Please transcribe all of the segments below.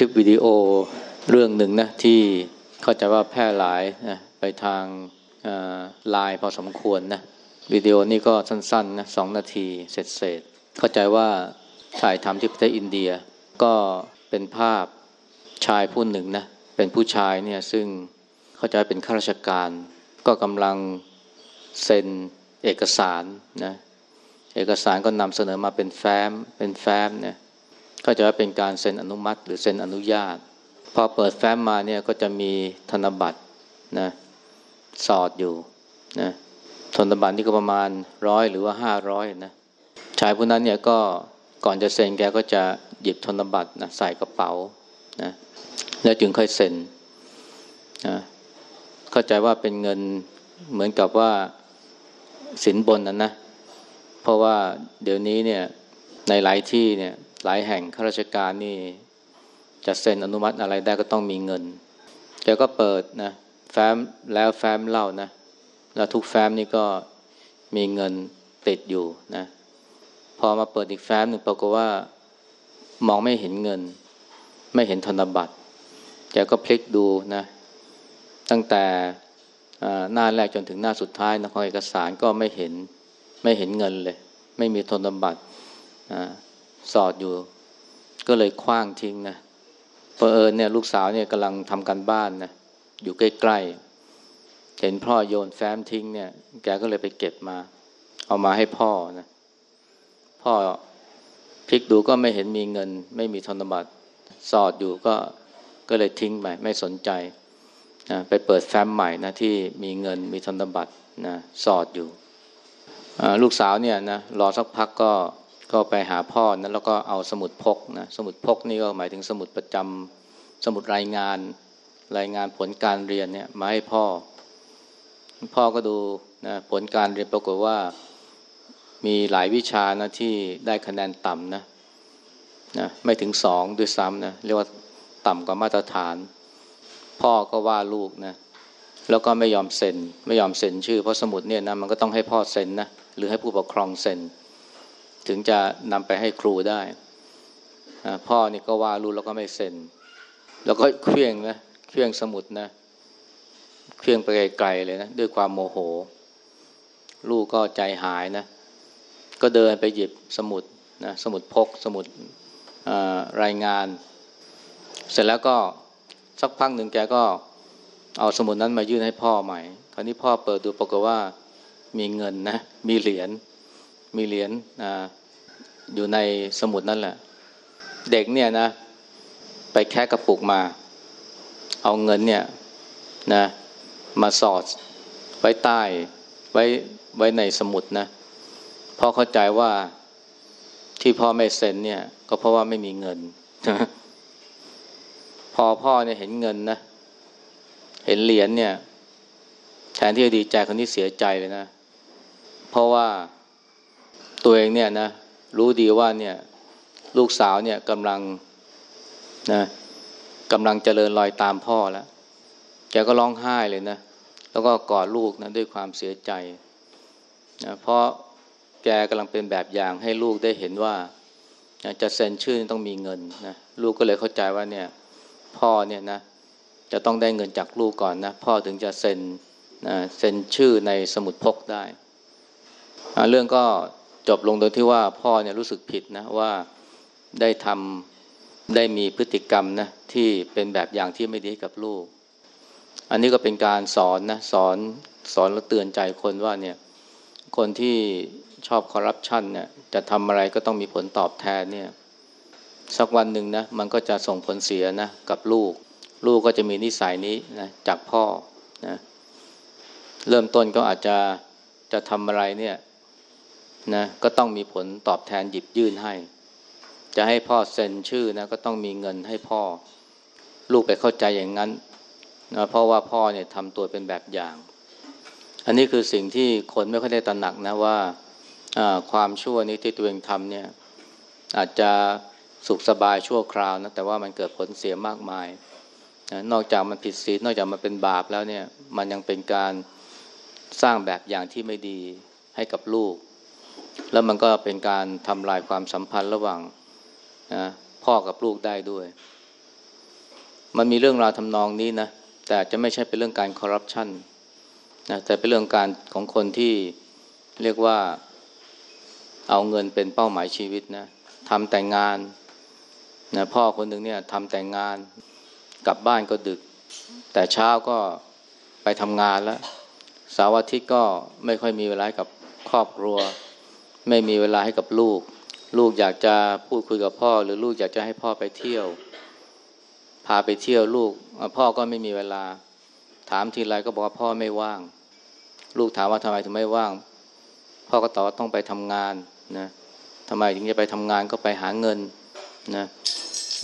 ลิปวิดีโอเรื่องหนึ่งนะที่เข้าใจว่าแพร่หลายนะไปทางไลน์พอสมควรนะวิดีโอนี้ก็สั้นๆนะสองนาทีเสร็จเสร็จเข้าใจว่าถ่ายทำที่ประเทศอินเดีย ก็เป็นภาพชายผู้หนึ่งนะเป็นผู้ชายเนี่ยซึ่งเข้าใจเป็นข้าราชการ ก็กำลังเซ็นเอกสารนะเอกสารก็นำเสนอมาเป็นแฟ้มเป็นแฟ้มเนี่ย ก็จะว่าเป็นการเซ็นอนุมัติ หรือเซ็นอนุญาต พอเปิดแฟ้มมาเนี่ยก็จะมีธนบัตรนะสอดอยู่นะธนบัตรนี่ก็ประมาณร้อยหรือว่าห้าร้อยนะชายผู้นั้นเนี่ยก็ก่อนจะเซ็นแกก็จะหยิบธนบัตรนะใส่กระเป๋านะแล้วจึงค่อยเซ็นนะเข้าใจว่าเป็นเงินเหมือนกับว่าสินบนนั้นนะ เพราะว่าเดี๋ยวนี้เนี่ยในหลายที่เนี่ย หลายแห่งข้าราชการนี่จะเซ็นอนุมัติอะไรได้ก็ต้องมีเงินแกก็เปิดนะแฟ้มแล้วแฟ้มเล่านะ แล้วทุกแฟ้มนี่ก็มีเงินติดอยู่นะ พอมาเปิดอีกแฟ้มหนึ่งปรากฏว่ามองไม่เห็นเงิน ไม่เห็นธนบัตรแกก็พลิกดูนะ ตั้งแต่หน้าแรกจนถึงหน้าสุดท้ายนะของเอกสารก็ไม่เห็นไม่เห็นเงินเลย ไม่มีธนบัตร สอดอยู่ ก็เลยคว้างทิ้งนะเพอเอิญเนี่ยลูกสาวเนี่ยกำลังทำการบ้านนะอยู่ใกล้ๆ เห็นพ่อโยนแฟ้มทิ้งเนี่ย แกก็เลยไปเก็บมา เอามาให้พ่อนะ พ่อพลิกดูก็ไม่เห็นมีเงิน ไม่มีธนบัตรสอดอยู่ก็ก็เลยทิ้งไปไม่สนใจนะไปเปิดแฟ้มใหม่นะที่มีเงินมีธนบัตรนะสอดอยู่ลูกสาวเนี่ยนะรอสักพักก็ ก็ไปหาพ่อนะแล้วก็เอาสมุดพกนะสมุดพกนี่ก็หมายถึงสมุดประจำสมุดรายงาน รายงานผลการเรียนเนี่ยมาให้พ่อ พ่อก็ดูนะผลการเรียนปรากฏว่ามีหลายวิชานะที่ได้คะแนนต่ำนะนะไม่ถึงสองด้วยซ้ำนะเรียกว่าต่ำกว่ามาตรฐาน พ่อก็ว่าลูกนะแล้วก็ไม่ยอมเซ็น ไม่ยอมเซ็นชื่อเพราะสมุดเนี่ยนะมันก็ต้องให้พ่อเซ็นนะหรือให้ผู้ปกครองเซ็น ถึงจะนำไปให้ครูได้พ่อนี่ก็ว่าลูกแล้วก็ไม่เซ็น แล้วก็เคลื่องนะเคลื่องสมุดนะเคลื่องไปไกลๆเลยนะด้วยความโมโห ลูกก็ใจหายนะ ก็เดินไปหยิบสมุดนะสมุดพกสมุดรายงาน เสร็จแล้วก็สักพักหนึ่งแกก็เอาสมุดนั้นมายื่นให้พ่อใหม่ คราวนี้พ่อเปิดดูปรากฏว่ามีเงินนะ มีเหรียญมีเหรียญอ อยู่ในสมุดนั่นแหละ เด็กเนี่ยนะ ไปแค่กระปุกมา เอาเงินเนี่ยนะมาสอด ไว้ใต้ไว้ไว้ในสมุดนะพ่อเข้าใจว่าที่พ่อไม่เซ็นเนี่ย ก็เพราะว่าไม่มีเงิน พอพ่อเนี่ยเห็นเงินนะ เห็นเหรียญเนี่ย แทนที่จะดีใจคนนี้เสียใจเลยนะ เพราะว่าตัวเองเนี่ยนะ รู้ดีว่าเนี่ยลูกสาวเนี่ยกำลังนะกำลังเจริญรอยตามพ่อแล้วแกก็ร้องไห้เลยนะ แล้วก็กอดลูกนะด้วยความเสียใจนะเพราะแกกำลังเป็นแบบอย่างให้ลูกได้เห็นว่า จะเซ็นชื่อต้องมีเงินนะลูกก็เลยเข้าใจว่าเนี่ยพ่อเนี่ยนะจะต้องได้เงินจากลูกก่อนนะพ่อถึงจะเซ็นนะเซ็นชื่อในสมุดพกได้ เรื่องก็ จบลงโดยที่ว่าพ่อเนี่ยรู้สึกผิดนะว่าได้ทำได้มีพฤติกรรมนะที่เป็นแบบอย่างที่ไม่ดีกับลูก อันนี้ก็เป็นการสอนนะสอนสอนแล้วเตือนใจคนว่าเนี่ยคนที่ชอบคอร์รัปชันเนี่ยจะทำอะไรก็ต้องมีผลตอบแทนเนี่ยสักวันหนึ่งนะมันก็จะส่งผลเสียนะกับลูก ลูกก็จะมีนิสัยนี้นะจากพ่อนะเริ่มต้นก็อาจจะจะทำอะไรเนี่ย นะก็ต้องมีผลตอบแทนหยิบยื่นให้ จะให้พ่อเซ็นชื่อนะก็ต้องมีเงินให้พ่อ ลูกไปเข้าใจอย่างนั้นนะเพราะว่าพ่อเนี่ยทำตัวเป็นแบบอย่าง อันนี้คือสิ่งที่คนไม่ค่อยได้ตระหนักนะว่าความชั่วนี้ที่ตัวเองทำเนี่ยอาจจะสุขสบายชั่วคราวนะแต่ว่ามันเกิดผลเสียมากมายนอกจากมันผิดศีลนอกจากมันเป็นบาปแล้วเนี่ยมันยังเป็นการสร้างแบบอย่างที่ไม่ดีให้กับลูก แล้วมันก็เป็นการทำลายความสัมพันธ์ระหว่างนะพ่อกับลูกได้ด้วย มันมีเรื่องราวทำนองนี้นะ แต่จะไม่ใช่เป็นเรื่องการคอร์รัปชันนะแต่เป็นเรื่องการของคนที่เรียกว่าเอาเงินเป็นเป้าหมายชีวิตนะทำแต่งงานนะพ่อคนหนึ่งเนี่ยทำแต่งงานกลับบ้านก็ดึก แต่เช้าก็ไปทำงานแล้วสาวอาทิตย์ก็ไม่ค่อยมีเวลากับครอบครัว ไม่มีเวลาให้กับลูก ลูกอยากจะพูดคุยกับพ่อ หรือลูกอยากจะให้พ่อไปเที่ยว พาไปเที่ยวลูก พ่อก็ไม่มีเวลา ถามทีไรก็บอกว่าพ่อไม่ว่าง ลูกถามว่าทำไมถึงไม่ว่าง พ่อก็ตอบว่าต้องไปทำงานนะทำไมถึงจะไปทำงานก็ไปหาเงินนะ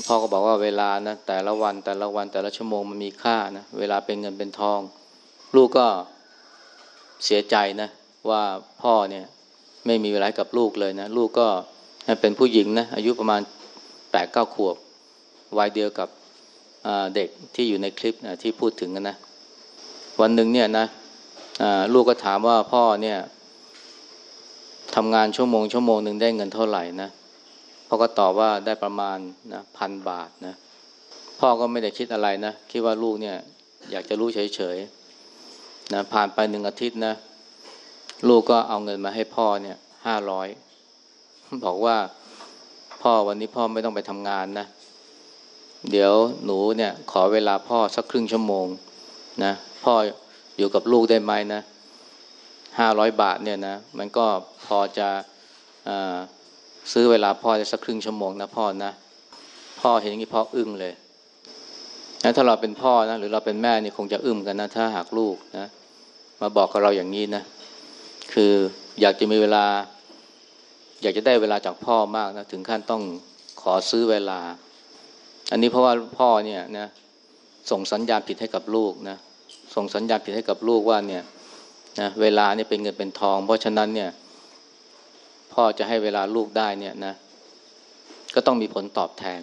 พ่อก็บอกว่าเวลานะแต่ละวันแต่ละวันแต่ละชั่วโมงมันมีค่านะเวลาเป็นเงินเป็นทอง ลูกก็เสียใจนะว่าพ่อเนี่ย ไม่มีเวลากับลูกเลยนะ ลูกก็เป็นผู้หญิงนะ อายุประมาณแปดเก้าขวบวัยเดียวกับเด็กที่อยู่ในคลิปนะที่พูดถึงกันนะ วันหนึ่งเนี่ยนะลูกก็ถามว่าพ่อเนี่ยทำงานชั่วโมงชั่วโมงหนึ่งได้เงินเท่าไหร่นะพ่อก็ตอบว่าได้ประมาณนะพันบาทนะพ่อก็ไม่ได้คิดอะไรนะ คิดว่าลูกเนี่ย อยากจะรู้เฉยๆนะผ่านไปหนึ่งอาทิตย์นะ ลูกก็เอาเงินมาให้พ่อเนี่ยห้าร้อยบอกว่าพ่อวันนี้พ่อไม่ต้องไปทำงานนะ เดี๋ยวหนูเนี่ย ขอเวลาพ่อสักครึ่งชั่วโมงนะพ่ออยู่กับลูกได้ไหมนะห้าร้อยบาทเนี่ยนะมันก็พอจะซื้อเวลาพ่อได้สักครึ่งชั่วโมงนะพ่อนะพ่อเห็นอย่างนี้พ่ออึ้งเลยนะถ้าเราเป็นพ่อนะหรือเราเป็นแม่นี่คงจะอึ้มกันนะถ้าหากลูกนะมาบอกกับเราอย่างนี้นะ คืออยากจะมีเวลา อยากจะได้เวลาจากพ่อมากนะถึงขั้นต้องขอซื้อเวลา อันนี้เพราะว่าพ่อเนี่ยนะส่งสัญญาณผิดให้กับลูกนะส่งสัญญาณผิดให้กับลูกว่าเนี่ยนะเวลาเนี่ยเป็นเงินเป็นทอง เพราะฉะนั้นเนี่ย พ่อจะให้เวลาลูกได้เนี่ยนะ ก็ต้องมีผลตอบแทน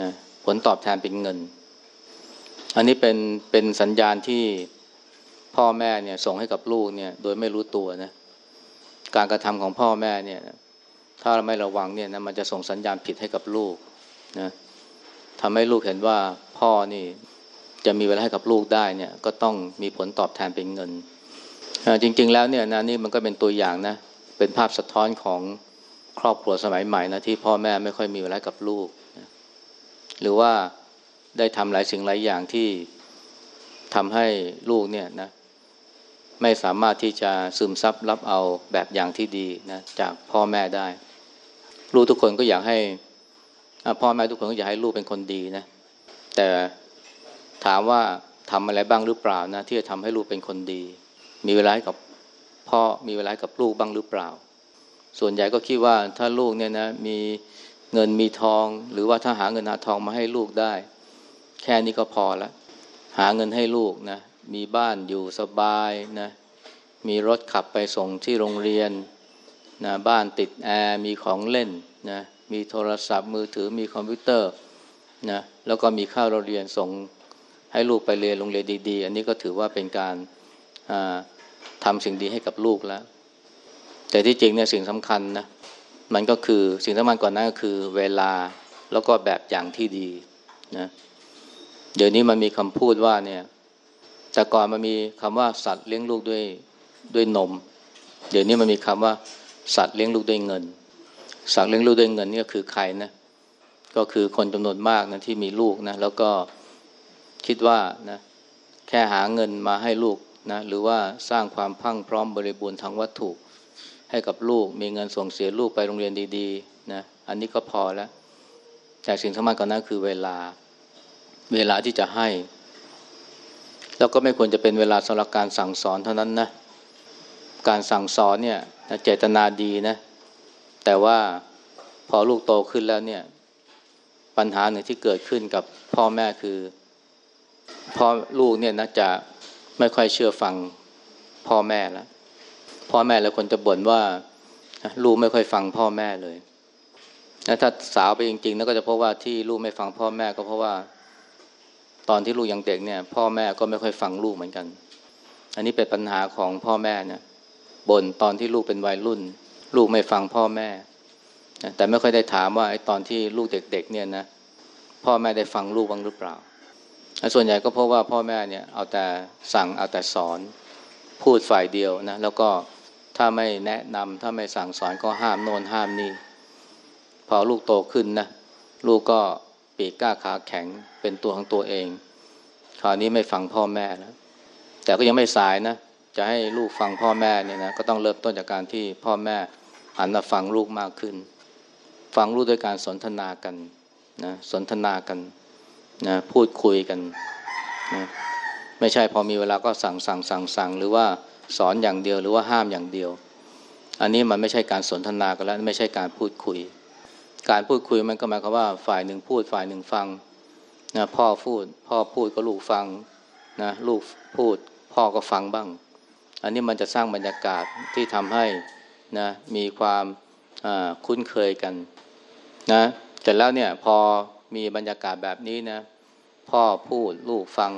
นะผลตอบแทนเป็นเงิน อันนี้เป็นเป็นสัญญาณที่ พ่อแม่เนี่ยส่งให้กับลูกเนี่ยโดยไม่รู้ตัวนะการกระทำของพ่อแม่เนี่ยถ้าเราไม่ระวังเนี่ยนะมันจะส่งสัญญาณผิดให้กับลูกนะทำให้ลูกเห็นว่าพ่อนี่จะมีเวลาให้กับลูกได้เนี่ยก็ต้องมีผลตอบแทนเป็นเงิน จริง ๆ แล้วเนี่ยนะนี่มันก็เป็นตัวอย่างนะเป็นภาพสะท้อนของครอบครัวสมัยใหม่นะที่พ่อแม่ไม่ค่อยมีเวลากับลูกนะหรือว่าได้ทำหลายสิ่งหลายอย่างที่ทำให้ลูกเนี่ยนะ ไม่สามารถที่จะซึมซับรับเอาแบบอย่างที่ดีนะจากพ่อแม่ได้ ลูกทุกคนก็อยากให้พ่อแม่ทุกคนก็อยากให้ลูกเป็นคนดีนะ แต่ถามว่าทำอะไรบ้างหรือเปล่านะที่จะทำให้ลูกเป็นคนดี มีเวลากับพ่อมีเวลากับลูกบ้างหรือเปล่า ส่วนใหญ่ก็คิดว่าถ้าลูกเนี่ยนะมีเงินมีทอง หรือว่าถ้าหาเงินหาทองมาให้ลูกได้ แค่นี้ก็พอละหาเงินให้ลูกนะ มีบ้านอยู่สบายนะมีรถขับไปส่งที่โรงเรียนนะบ้านติดแอร์มีของเล่นนะมีโทรศัพท์มือถือมีคอมพิวเตอร์นะแล้วก็มีข้าวเราเรียนส่งให้ลูกไปเรียนโรงเรียนดีๆ อันนี้ก็ถือว่าเป็นการทำสิ่งดีให้กับลูกแล้ว แต่ที่จริงเนี่ยสิ่งสำคัญนะมันก็คือสิ่งสำคัญกว่านั้นก็คือเวลาแล้วก็แบบอย่างที่ดีนะเดี๋ยวนี้มันมีคำพูดว่าเนี่ย แต่ก่อนมันมีคำว่าสัตว์เลี้ยงลูกด้วยด้วยนม เดี๋ยวนี้มันมีคำว่าสัตว์เลี้ยงลูกด้วยเงิน สัตว์เลี้ยงลูกด้วยเงินนี่ก็คือใครนะก็คือคนจำนวนมากนะที่มีลูกนะแล้วก็คิดว่านะแค่หาเงินมาให้ลูกนะหรือว่าสร้างความพังพร้อมบริบูรณ์ทางวัตถุ ให้กับลูกมีเงินส่งเสียลูกไปโรงเรียนดีๆนะอันนี้ก็พอแล้ว แต่สิ่งสำคัญกว่านั้นคือเวลา เวลาที่จะให้ แล้วก็ไม่ควรจะเป็นเวลาสำหรับการสั่งสอนเท่านั้นนะ การสั่งสอนเนี่ยเจตนาดีนะ แต่ว่าพอลูกโตขึ้นแล้วเนี่ย ปัญหาหนึ่งที่เกิดขึ้นกับพ่อแม่คือพ่อลูกเนี่ยนะจะไม่ค่อยเชื่อฟังพ่อแม่แล้วพ่อแม่แล้วคนจะบ่นว่าลูกไม่ค่อยฟังพ่อแม่เลยถ้าสาวไปจริงๆแล้วก็จะพบว่าที่ลูกไม่ฟังพ่อแม่ก็เพราะว่า ตอนที่ลูกยังเด็กเนี่ยพ่อแม่ก็ไม่ค่อยฟังลูกเหมือนกัน อันนี้เป็นปัญหาของพ่อแม่เนี่ยบ่นตอนที่ลูกเป็นวัยรุ่น ลูกไม่ฟังพ่อแม่ แต่ไม่ค่อยได้ถามว่าไอ้ตอนที่ลูกเด็กๆเนี่ยนะพ่อแม่ได้ฟังลูกบ้างหรือเปล่า ส่วนใหญ่ก็เพราะว่าพ่อแม่เนี่ยเอาแต่สั่งเอาแต่สอน พูดฝ่ายเดียวนะแล้วก็ถ้าไม่แนะนำถ้าไม่สั่งสอนก็ห้ามโน่นห้ามนี่พอลูกโตขึ้นนะลูกก็ ปีกกล้าขาแข็งเป็นตัวของตัวเอง คราวนี้ไม่ฟังพ่อแม่แล้วแต่ก็ยังไม่สายนะ จะให้ลูกฟังพ่อแม่เนี่ยนะก็ต้องเริ่มต้นจากการที่พ่อแม่หันมาฟังลูกมากขึ้น ฟังลูกด้วยการสนทนากันนะสนทนากันนะพูดคุยกันนะไม่ใช่พอมีเวลาก็สั่งสั่งสั่งสั่งหรือว่าสอนอย่างเดียวหรือว่าห้ามอย่างเดียว อันนี้มันไม่ใช่การสนทนากันแล้วไม่ใช่การพูดคุย การพูดคุยมันก็หมายความว่าฝ่ายหนึ่งพูดฝ่ายหนึ่งฟังนะพ่อพูด พ่อพูดก็ลูกฟังนะลูกพูด พ่อก็ฟังบ้าง อันนี้มันจะสร้างบรรยากาศที่ทำให้นะมีความคุ้นเคยกันนะแต่แล้วเนี่ยพอมีบรรยากาศแบบนี้นะพ่อพูดลูกฟัง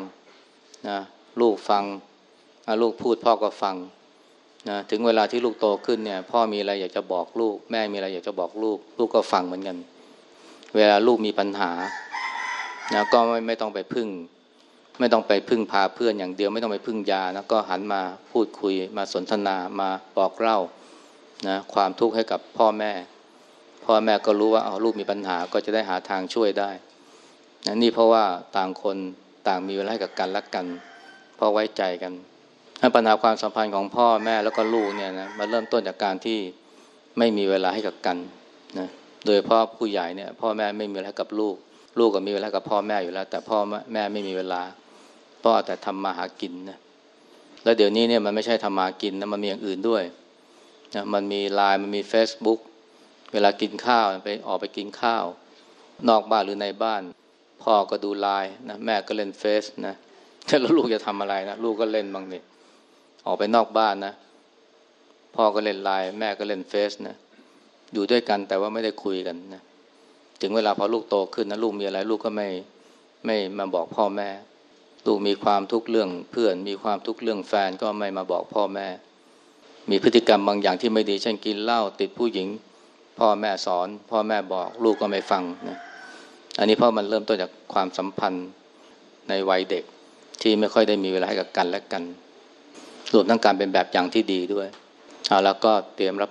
นะลูกฟังลูกพูดพ่อก็ฟัง นะถึงเวลาที่ลูกโตขึ้นเนี่ย พ่อมีอะไรอยากจะบอกลูก แม่มีอะไรอยากจะบอกลูก ลูกก็ฟังเหมือนกัน เวลาลูกมีปัญหานะก็ไม่ไม่ต้องไปพึ่ง ไม่ต้องไปพึ่งพาเพื่อนอย่างเดียวไม่ต้องไปพึ่งยานะก็หันมาพูดคุยมาสนทนามาบอกเล่านะความทุกข์ให้กับพ่อแม่ พ่อแม่ก็รู้ว่าเอาลูกมีปัญหาก็จะได้หาทางช่วยได้นะนี่เพราะว่าต่างคนต่างมีเวลาให้กับกันและกัน เพราะไว้ใจกัน ปัญหาความสัมพันธ์ของพ่อแม่แล้วก็ลูกเนี่ยนะมาเริ่มต้นจากการที่ไม่มีเวลาให้กับกันนะโดยพ่อผู้ใหญ่เนี่ยพ่อแม่ไม่มีเวลากับลูก ลูกก็มีเวลากับพ่อแม่อยู่แล้ว แต่พ่อแม่ไม่มีเวลาพ่อแต่ทำมาหากินนะแล้วเดี๋ยวนี้เนี่ยมันไม่ใช่ทำมากินนะมันมีอย่างอื่นด้วยนะมันมีไลน์มันมี Facebook เวลากินข้าวไปออกไปกินข้าว นอกบ้านหรือในบ้าน พ่อก็ดูไลน์นะแม่ก็เล่นเฟซนะแล้วลูกจะทำอะไรนะลูกก็เล่นบางนี่ ออกไปนอกบ้านนะ พ่อก็เล่นไลน์แม่ก็เล่นเฟซนะ อยู่ด้วยกันแต่ว่าไม่ได้คุยกันนะ ถึงเวลาพอลูกโตขึ้นนะลูกมีอะไร ลูกก็ไม่ไม่มาบอกพ่อแม่ ลูกมีความทุกข์เรื่องเพื่อน มีความทุกข์เรื่องแฟนก็ไม่มาบอกพ่อแม่ มีพฤติกรรมบางอย่างที่ไม่ดีเช่นกินเหล้าติดผู้หญิง พ่อแม่สอน พ่อแม่บอกลูกก็ไม่ฟังนะอันนี้พราะมันเริ่มต้นจากความสัมพันธ์ในวัยเด็กที่ไม่ค่อยได้มีเวลาให้กับกันและกัน รวมทั้งการเป็นแบบอย่างที่ดีด้วยแล้วก็เตรียมรับ